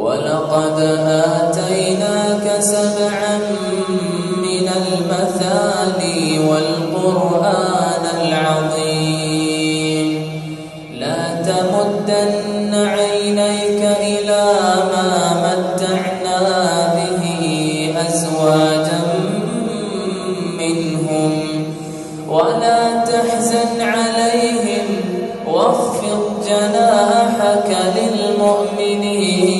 ولقد آتيناك سبعا من المثاني والقرآن العظيم. لا تمدن عينيك إلى ما متعنا به أزواجا منهم. ولا تحزن عليهم واخفض جناحك للمؤمنين.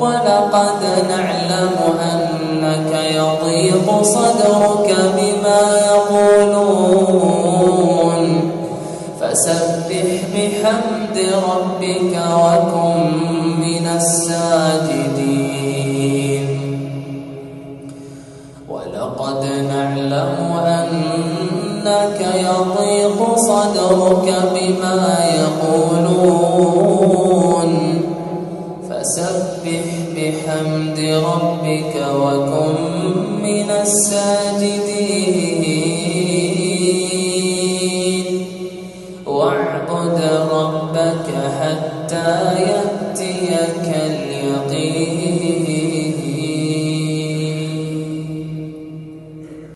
ولقد نعلم أنك يضيق صدرك بما يقولون. فسبح بحمد ربك وكن من الساجدين. ولقد نعلم أنك يضيق صدرك بما يقولون. بحمد ربك وكن من الساجدين. واعبد ربك حتى اليقين